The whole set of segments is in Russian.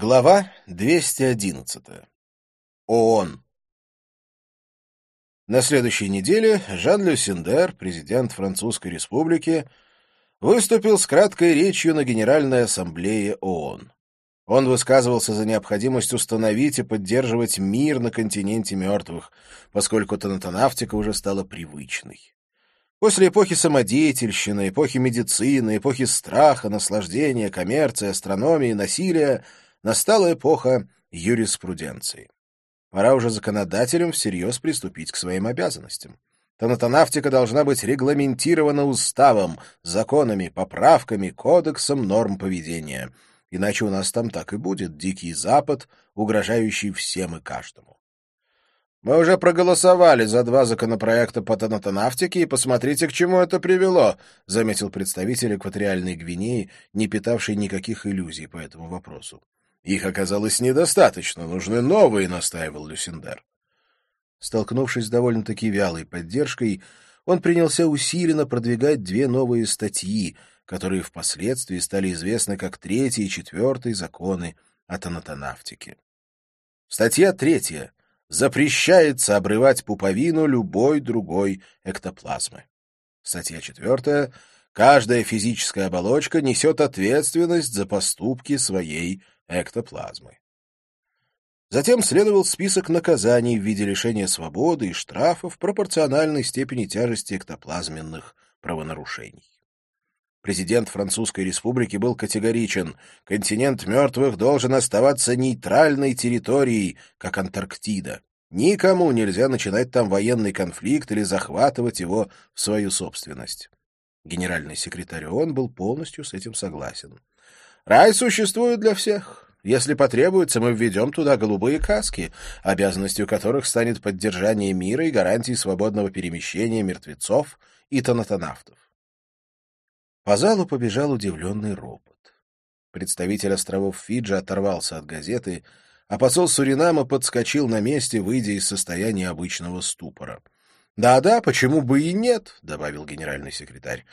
Глава 211. ООН. На следующей неделе Жан Люсендер, президент Французской республики, выступил с краткой речью на Генеральной ассамблее ООН. Он высказывался за необходимость установить и поддерживать мир на континенте мертвых, поскольку тонатонавтика уже стала привычной. После эпохи самодеятельщины, эпохи медицины, эпохи страха, наслаждения, коммерции, астрономии, насилия — настала эпоха юриспруденции. Пора уже законодателям всерьез приступить к своим обязанностям. Тонатонавтика должна быть регламентирована уставом, законами, поправками, кодексом норм поведения. Иначе у нас там так и будет дикий запад, угрожающий всем и каждому. Мы уже проголосовали за два законопроекта по тонатонавтике, и посмотрите, к чему это привело, — заметил представитель экваториальной Гвинеи, не питавший никаких иллюзий по этому вопросу. Их оказалось недостаточно, нужны новые, настаивал Люсиндар. Столкнувшись с довольно-таки вялой поддержкой, он принялся усиленно продвигать две новые статьи, которые впоследствии стали известны как третий и четвертый законы о тонатонавтике. Статья третья. Запрещается обрывать пуповину любой другой эктоплазмы. Статья четвертая. Каждая физическая оболочка несет ответственность за поступки своей эктоплазмы. Затем следовал список наказаний в виде лишения свободы и штрафов пропорциональной степени тяжести эктоплазменных правонарушений. Президент Французской республики был категоричен. Континент мертвых должен оставаться нейтральной территорией, как Антарктида. Никому нельзя начинать там военный конфликт или захватывать его в свою собственность. Генеральный секретарь ООН был полностью с этим согласен. Рай существует для всех. Если потребуется, мы введем туда голубые каски, обязанностью которых станет поддержание мира и гарантии свободного перемещения мертвецов и тонатонавтов. По залу побежал удивленный ропот. Представитель островов Фиджи оторвался от газеты, а посол Суринама подскочил на месте, выйдя из состояния обычного ступора. «Да-да, почему бы и нет?» — добавил генеральный секретарь.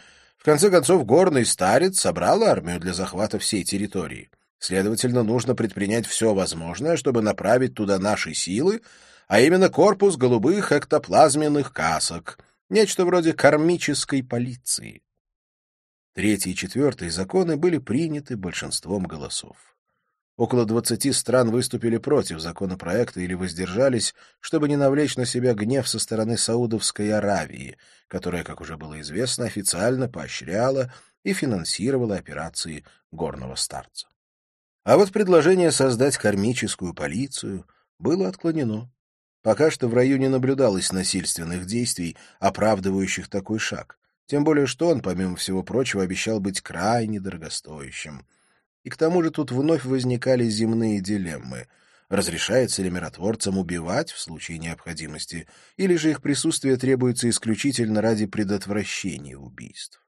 Конце концов, горный старец собрал армию для захвата всей территории. Следовательно, нужно предпринять все возможное, чтобы направить туда наши силы, а именно корпус голубых эктоплазменных касок, нечто вроде кармической полиции. Третий и четвертый законы были приняты большинством голосов. Около двадцати стран выступили против законопроекта или воздержались, чтобы не навлечь на себя гнев со стороны Саудовской Аравии, которая, как уже было известно, официально поощряла и финансировала операции горного старца. А вот предложение создать кармическую полицию было отклонено. Пока что в районе наблюдалось насильственных действий, оправдывающих такой шаг. Тем более, что он, помимо всего прочего, обещал быть крайне дорогостоящим. И к тому же тут вновь возникали земные дилеммы. Разрешается ли миротворцам убивать в случае необходимости, или же их присутствие требуется исключительно ради предотвращения убийств?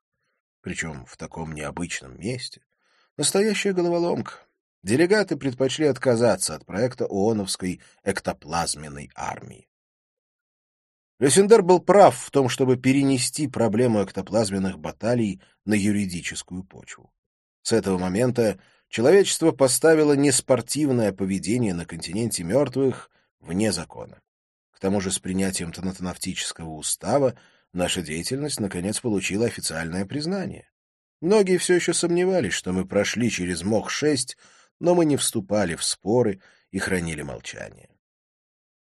Причем в таком необычном месте. Настоящая головоломка. Делегаты предпочли отказаться от проекта ООНовской эктоплазменной армии. Люсендер был прав в том, чтобы перенести проблему эктоплазменных баталий на юридическую почву. С этого момента человечество поставило неспортивное поведение на континенте мертвых вне закона. К тому же с принятием тонатонавтического устава наша деятельность наконец получила официальное признание. Многие все еще сомневались, что мы прошли через МОХ-6, но мы не вступали в споры и хранили молчание.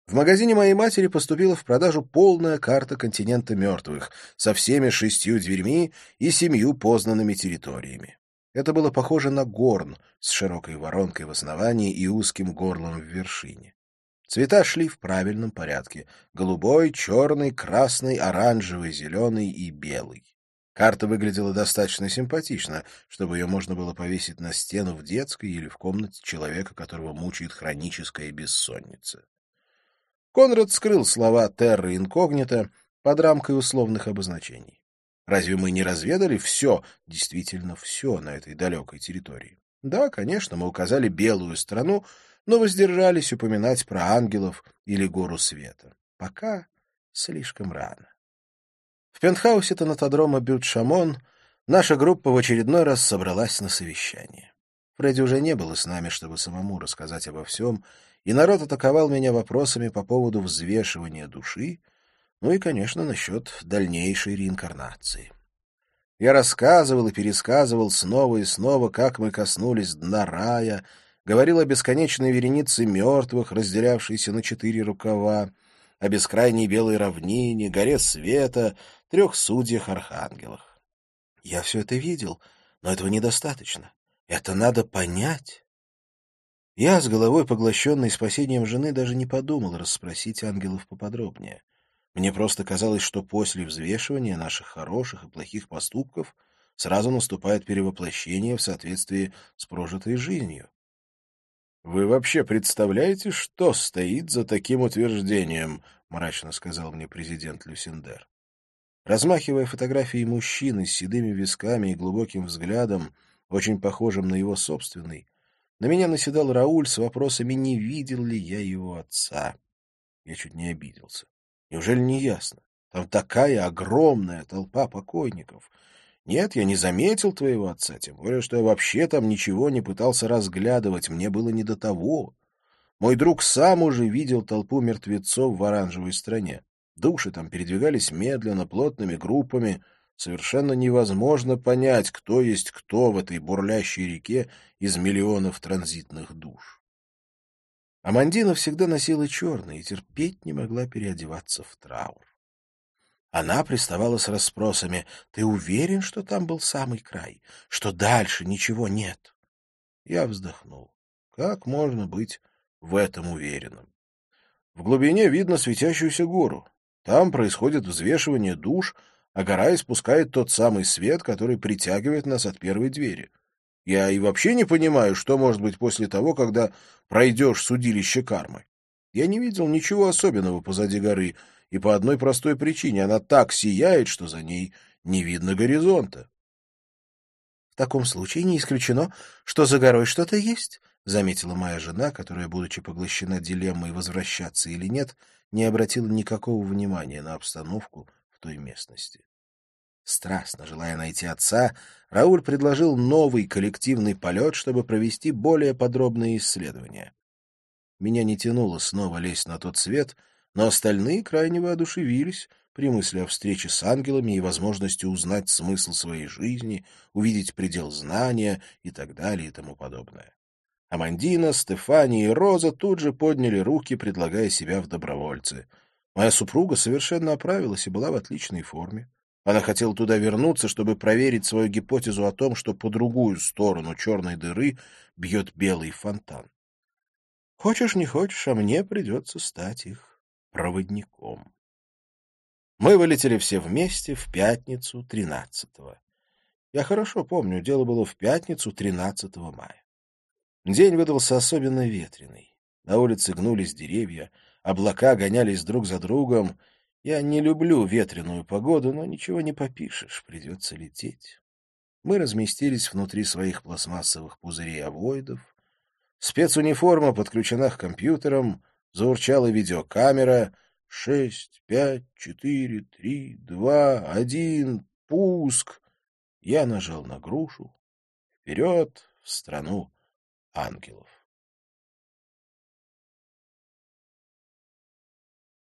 В магазине моей матери поступила в продажу полная карта континента мертвых со всеми шестью дверьми и семью познанными территориями. Это было похоже на горн с широкой воронкой в основании и узким горлом в вершине. Цвета шли в правильном порядке — голубой, черный, красный, оранжевый, зеленый и белый. Карта выглядела достаточно симпатично, чтобы ее можно было повесить на стену в детской или в комнате человека, которого мучает хроническая бессонница. Конрад скрыл слова «терра инкогнито» под рамкой условных обозначений. Разве мы не разведали все, действительно все на этой далекой территории? Да, конечно, мы указали белую страну, но воздержались упоминать про ангелов или гору света. Пока слишком рано. В пентхаусе тонатодрома Бют-Шамон наша группа в очередной раз собралась на совещание. Фредди уже не было с нами, чтобы самому рассказать обо всем, и народ атаковал меня вопросами по поводу взвешивания души, ну и, конечно, насчет дальнейшей реинкарнации. Я рассказывал и пересказывал снова и снова, как мы коснулись дна рая, говорил о бесконечной веренице мертвых, разделявшейся на четыре рукава, о бескрайней белой равнине, горе света, трех судьях-архангелах. Я все это видел, но этого недостаточно. Это надо понять. Я, с головой поглощенной спасением жены, даже не подумал расспросить ангелов поподробнее. Мне просто казалось, что после взвешивания наших хороших и плохих поступков сразу наступает перевоплощение в соответствии с прожитой жизнью. «Вы вообще представляете, что стоит за таким утверждением?» — мрачно сказал мне президент Люсендер. Размахивая фотографией мужчины с седыми висками и глубоким взглядом, очень похожим на его собственный, на меня наседал Рауль с вопросами, не видел ли я его отца. Я чуть не обиделся. Неужели не ясно? Там такая огромная толпа покойников. Нет, я не заметил твоего отца, тем более, что я вообще там ничего не пытался разглядывать, мне было не до того. Мой друг сам уже видел толпу мертвецов в оранжевой стране. Души там передвигались медленно, плотными группами, совершенно невозможно понять, кто есть кто в этой бурлящей реке из миллионов транзитных душ. Амандина всегда носила черное и терпеть не могла переодеваться в траур. Она приставала с расспросами. «Ты уверен, что там был самый край? Что дальше ничего нет?» Я вздохнул. «Как можно быть в этом уверенным?» В глубине видно светящуюся гору. Там происходит взвешивание душ, а гора испускает тот самый свет, который притягивает нас от первой двери. Я и вообще не понимаю, что может быть после того, когда пройдешь судилище кармы. Я не видел ничего особенного позади горы, и по одной простой причине она так сияет, что за ней не видно горизонта. — В таком случае не исключено, что за горой что-то есть, — заметила моя жена, которая, будучи поглощена дилеммой возвращаться или нет, не обратила никакого внимания на обстановку в той местности. Страстно желая найти отца, Рауль предложил новый коллективный полет, чтобы провести более подробные исследования. Меня не тянуло снова лезть на тот свет, но остальные крайне воодушевились при мысли о встрече с ангелами и возможности узнать смысл своей жизни, увидеть предел знания и так далее и тому подобное. Амандина, Стефания и Роза тут же подняли руки, предлагая себя в добровольцы. Моя супруга совершенно оправилась и была в отличной форме. Она хотела туда вернуться, чтобы проверить свою гипотезу о том, что по другую сторону черной дыры бьет белый фонтан. Хочешь, не хочешь, а мне придется стать их проводником. Мы вылетели все вместе в пятницу 13-го. Я хорошо помню, дело было в пятницу 13 мая. День выдался особенно ветреный. На улице гнулись деревья, облака гонялись друг за другом — я не люблю ветреную погоду, но ничего не попишешь, придется лететь. Мы разместились внутри своих пластмассовых пузырей-авоидов. Спецуниформа подключена к компьютерам, заурчала видеокамера. Шесть, пять, четыре, три, два, один, пуск. Я нажал на грушу. Вперед в страну ангелов.